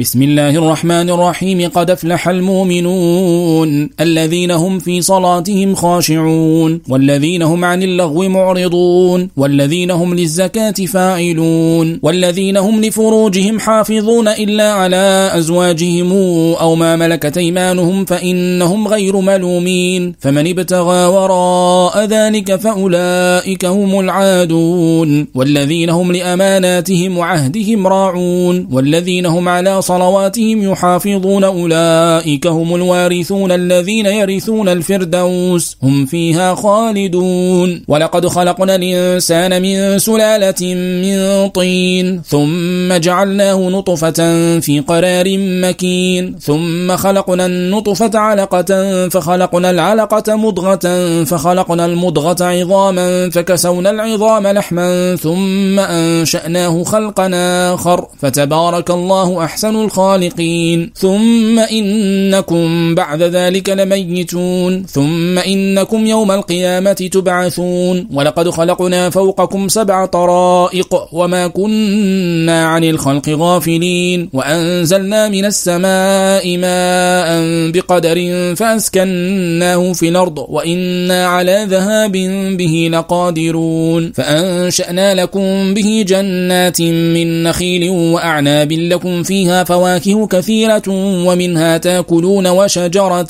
بسم الله الرحمن الرحيم قد افلح المؤمنون الذين هم في صلاتهم خاشعون والذين هم عن اللغو معرضون والذين هم للزكاة فاعلون والذين هم لفروجهم حافظون إلا على أزواجهم أو ما ملكت ايمانهم فإنهم غير ملومين فمن ابتغى وراء ذلك فأولئك هم العادون والذين هم لأماناتهم وعهدهم راعون والذين هم على صلواتهم يحافظون أولئك هم الوارثون الذين يرثون الفردوس هم فيها خالدون. ولقد خلقنا الإنسان من سلالة من طين ثم جعلناه نطفة في قرار مكين ثم خلقنا النطفة علقة فخلقنا العلقة مضغة فخلقنا المضغة عظاما فكسونا العظام لحما ثم أنشأناه خلقا آخر. فتبارك الله أحسن الخالقين. ثم إنكم بعد ذلك لميتون. ثم إنكم يوم القيامة تبعثون. ولقد خلقنا فوقكم سبع طرائق وما كنا عن الخلق غافلين. وأنزلنا من السماء ماء بقدر فأسكناه في الأرض. وإنا على ذهاب به لقادرون. فأنشأنا لكم به جنات من نخيل وأعناب لكم فيها فواكه كثيرة ومنها تأكلون وشجرة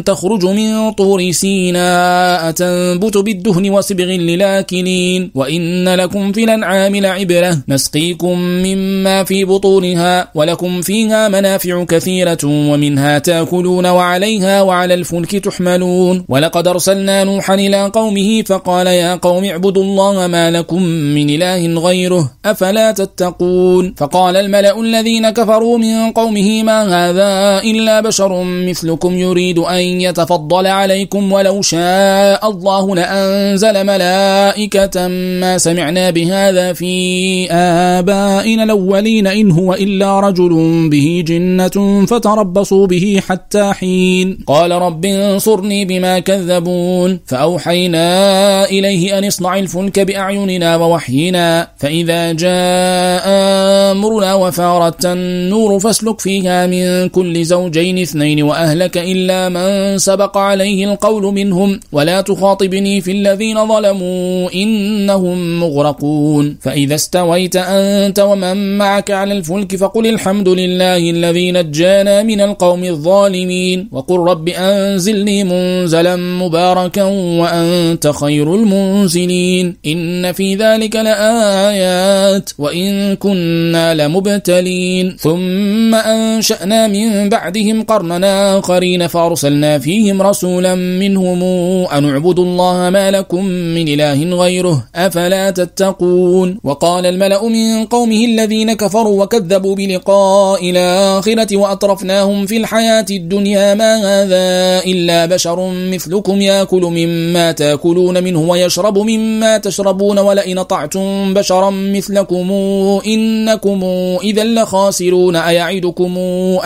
تخرج من طور سيناء تنبت بالدهن وصبغ للاكلين. وإن لكم في الأنعام لعبرة. نسقيكم مما في بطونها ولكم فيها منافع كثيرة ومنها تأكلون وعليها وعلى الفلك تحملون. ولقد أرسلنا نوحا إلى قومه فقال يا قوم اعبدوا الله ما لكم من إله غيره أفلا تتقون. فقال الملأ الذين كفروا من قومه ما هذا إلا بشر مثلكم يريد أن يتفضل عليكم ولو شاء الله لأنزل ملائكة ما سمعنا بهذا في آبائنا الأولين إن هو إلا رجل به جنة فتربصوا به حتى حين. قال رب انصرني بما كذبون. فأوحينا إليه أن اصنع الفلك بأعيننا ووحينا. فإذا جاء أمرنا وفارت النور فاسلك فيها من كل زوجين اثنين وأهلك إلا من سبق عليه القول منهم. ولا تخاطبني في الذين ظلموا إنهم مغرقون. فإذا استويت أنت ومن معك على الفلك فقل الحمد لله الذي نجانا من القوم الظالمين. وقل رب أنزلني منزلا مباركا وأنت خير المنزلين. إن في ذلك لآيات وإن كنا لمبتلين. ثم أنشأنا من بعدهم قرننا آخرين فأرسلنا فيهم رسولا منهم أن اعبدوا الله ما لكم من إله غيره أفلا تتقون؟ وقال الملأ من قومه الذين كفروا وكذبوا بلقاء الآخرة وأطرفناهم في الحياة الدنيا ما هذا إلا بشر مثلكم يأكل مما تأكلون منه ويشرب مما تشربون ولئن طعتم بشرا مثلكم إنكم إذا لخاسرون أيعدكم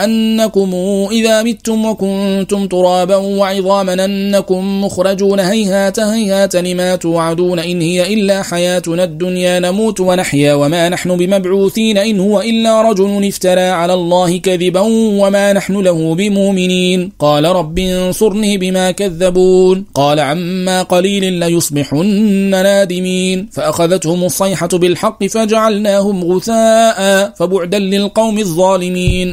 أنكم إذا متم وكنتم ترابا وعظاما أنكم مخرجون هيهات هيهات لما توعدون إن هي إلا حياتنا الدنيا نموت ونحيا وما نحن بمبعوثين إن هو إلا رجل افترى على الله كذبا وما نحن له بمؤمنين. قال رب انصرني بما كذبون. قال عما قليل ليصبحن نادمين. فأخذتهم الصيحة بالحق فجعلناهم غثاء. فبعدا للقوم الظالمين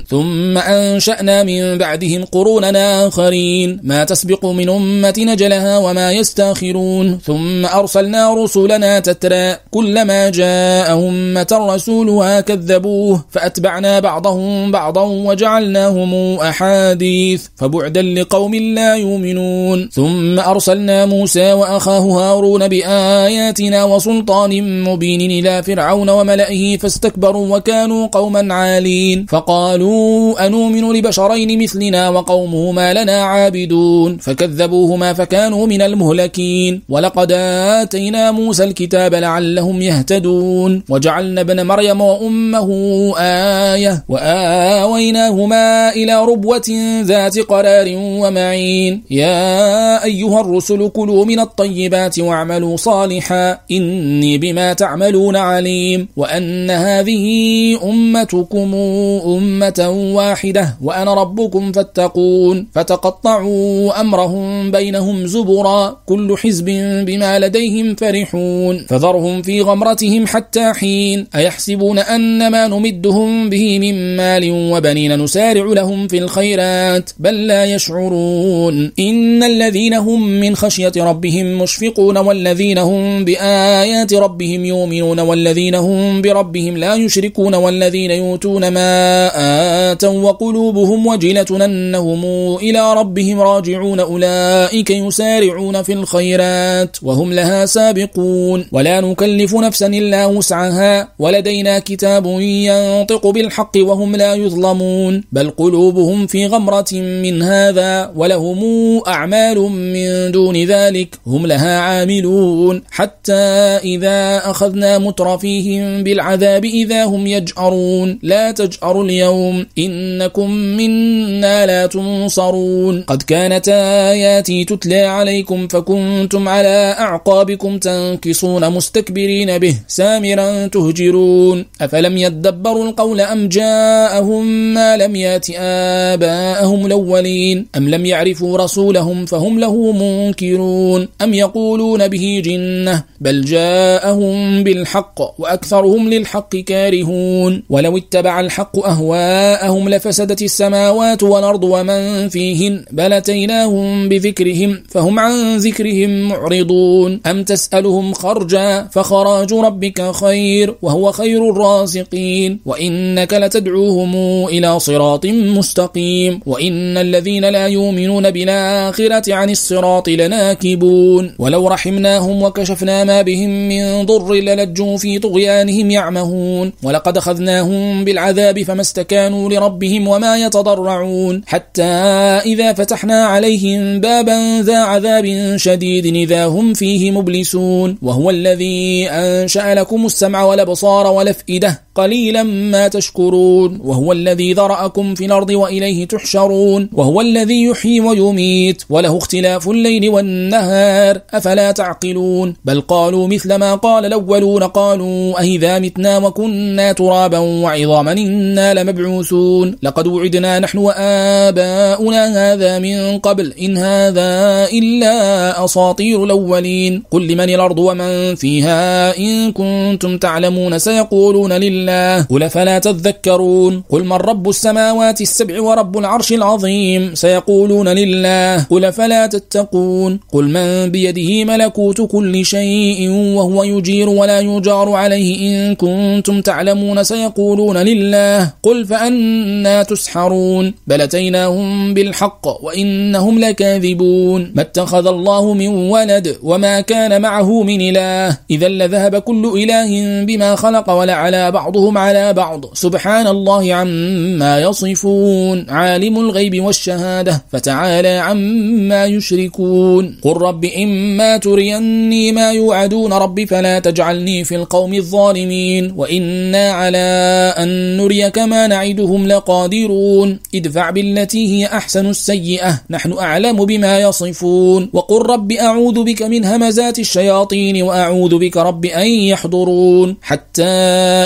ثم أنشأنا من بعدهم قروننا آخرين. ما تسبق من أمة نجلها وما يستأخرون. ثم أرسلنا رسلنا تترى. كلما جاء أمة رسولها كذبوه فأتبعنا بعضهم بعضا وجعلناهم أحاديث. فبعدا لقوم لا يؤمنون. ثم أرسلنا موسى وأخاه هارون بآياتنا وسلطان مبين إلى فرعون وملئه فاستكبروا وكانوا قوما عالين. فقالوا أنؤمن لبشرين مثلنا وقومهما لنا عابدون فكذبوهما فكانوا من المهلكين ولقد آتينا موسى الكتاب لعلهم يهتدون وجعلنا ابن مريم وأمه آية وآويناهما إلى ربوة ذات قرار ومعين يا أيها الرسل كلوا من الطيبات واعملوا صالحا إني بما تعملون عليم وأن هذه أمتكم أمة واحدة وأنا ربكم فاتقون. فتقطعوا أمرهم بينهم زبرا كل حزب بما لديهم فرحون. فذرهم في غمرتهم حتى حين أيحسبون أن ما نمدهم به من مال وبنين نسارع لهم في الخيرات بل لا يشعرون. إن الذين هم من خشية ربهم مشفقون والذين هم بآيات ربهم يؤمنون والذين هم بربهم لا يشركون والذين يؤتون ما آتوا وقلوبهم وجلة أنهم إلى ربهم راجعون أولئك يسارعون في الخيرات وهم لها سابقون. ولا نكلف نفسا إلا وسعها. ولدينا كتاب ينطق بالحق وهم لا يظلمون. بل قلوبهم في غمرة من هذا ولهم أعمال من دون ذلك. هم لها عاملون. حتى إذا أخذنا مترفيهم بالعذاب إذا هم يجأرون. لا تجأروا اليوم إنكم منا لا تنصرون. قد كانت آياتي تتلى عليكم فكنتم على أعقابكم تنكصون مستكبرين به سامرا تهجرون. أفلم يدبروا القول أم جاءهم ما لم يأت آباءهم الأولين؟ أم لم يعرفوا رسولهم فهم له منكرون. أم يقولون به جنة بل جاءهم بالحق وأكثرهم للحق كارهون. ولو اتبع الحق أهواءهم لفسدت السماوات والأرض ومن فيهن بل أتيناهم بذكرهم فهم عن ذكرهم معرضون. أم تسألهم خرجا فخراج ربك خير وهو خير الرازقين. وإنك لتدعوهم إلى صراط مستقيم. وإن الذين لا يؤمنون بالآخرة عن الصراط لناكبون. ولو رحمناهم وكشفنا ما بهم من ضر للجوا في طغيانهم يعمهون. ولقد أخذناهم بالعذاب فما استكانوا لربهم وما يتضرعون حتى إذا فتحنا عليهم بابا ذا عذاب شديد إذا هم فيه مبلسون وهو الذي أنشأ لكم السمع والأبصار والأفئدة قليلا ما تشكرون وهو الذي ذرأكم في الأرض وإليه تحشرون وهو الذي يحيي ويميت وله اختلاف الليل والنهار أفلا تعقلون بل قالوا مثل ما قال الأولون قالوا أهذا متنا وكنا ترابا وعظاما إنا لمبعوثون. لقد وعدنا نحن وآباؤنا هذا من قبل. إن هذا إلا أساطير الأولين. قل لمن الأرض ومن فيها إن كنتم تعلمون سيقولون لله. قل فلا تذكرون. قل من رب السماوات السبع ورب العرش العظيم. سيقولون لله. قل فلا تتقون. قل من بيده ملكوت كل شيء وهو يجير ولا يجار عليه. إن كنتم تعلمون سيقولون لله. قل فأنا تسحرون بل أتيناهم بالحق وإنهم لكاذبون ما اتخذ الله من ولد وما كان معه من إله إذا لذهب كل إله بما خلق ولعلى بعضهم على بعض سبحان الله عما يصفون عالم الغيب والشهادة فتعالى عما يشركون قل رب إما تريني ما يوعدون رب فلا تجعلني في القوم الظالمين وإنا على أن نريك ما نعدهم لقادرون. ادفع بالتي هي أحسن السيئة. نحن أعلم بما يصفون. وقل رب أعوذ بك من همزات الشياطين وأعوذ بك رب أن يحضرون. حتى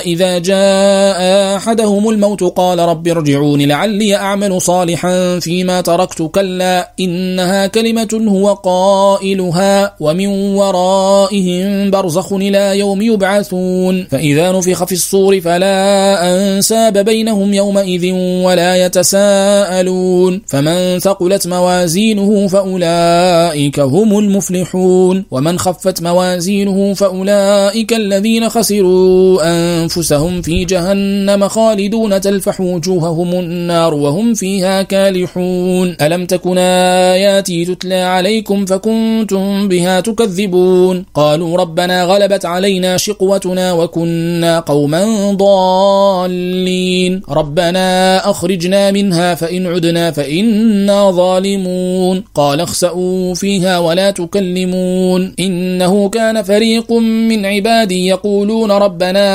إذا جاء أحدهم الموت قال رب ارجعون لعلي أعمل صالحا فيما تركت. كلا إنها كلمة هو قائلها ومن ورائهم برزخ إلى يوم يبعثون. فإذا نفخ في الصور فلا أنساب بينهم يومئذ ولا يتساءلون. فمن ثقلت موازينه فأولئك هم المفلحون. ومن خفت موازينه فأولئك الذين خسروا أنفسهم في جهنم خالدون. تلفح وجوههم النار وهم فيها كالحون. ألم تكن آياتي تتلى عليكم فكنتم بها تكذبون؟ قالوا ربنا غلبت علينا شقوتنا وكنا قوما ضالين. ربنا أخرجنا منها فإن عدنا فإنا ظالمون. قال اخسأوا فيها ولا تكلمون. إنه كان فريق من عبادي يقولون ربنا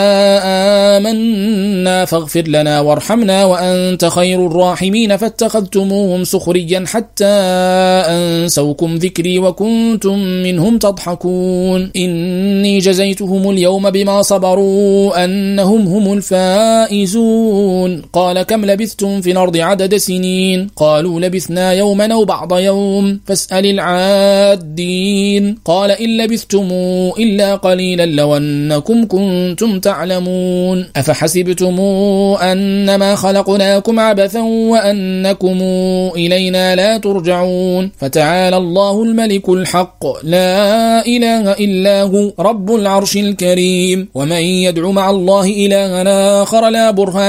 آمنا فاغفر لنا وارحمنا وأنت خير الراحمين. فاتخذتموهم سخريا حتى أنسوكم ذكري وكنتم منهم تضحكون. إني جزيتهم اليوم بما صبروا أنهم هم الفائزون. تعدون قال كم لبثتم في الأرض عدد سنين؟ قالوا لبثنا يوما أو بعض يوم. فاسأل العادين. قال إن لبثتم إلا قليلا لو أنكم كنتم تعلمون. أفحسبتم أنما خلقناكم عبثا وأنكم إلينا لا ترجعون. فتعالى الله الملك الحق. لا إله إلا هو رب العرش الكريم. ومن يدعو مع الله إلها آخر لا برهان